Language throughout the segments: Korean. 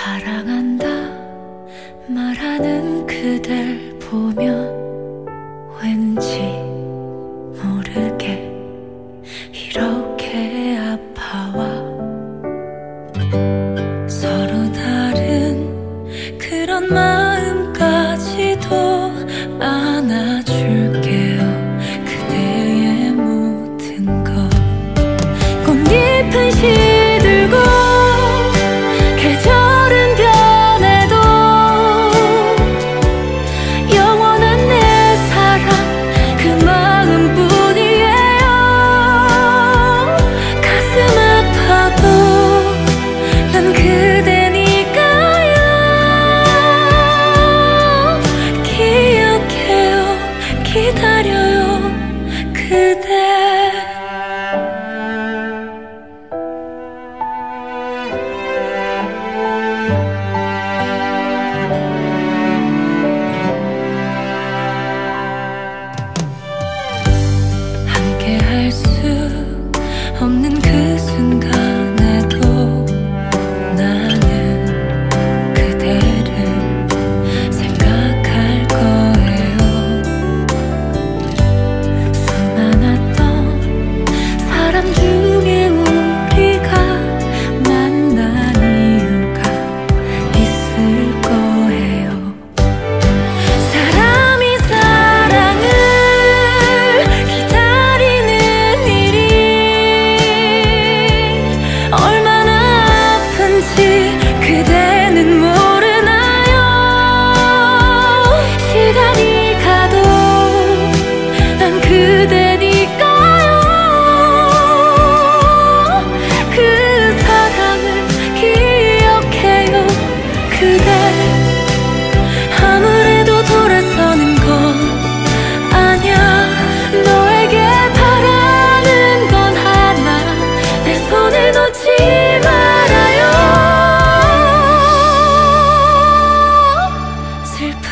사랑한다 말하는 그댈 보면 왠지 Nerede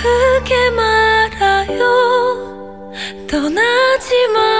크게 말아요? 떠나지 마요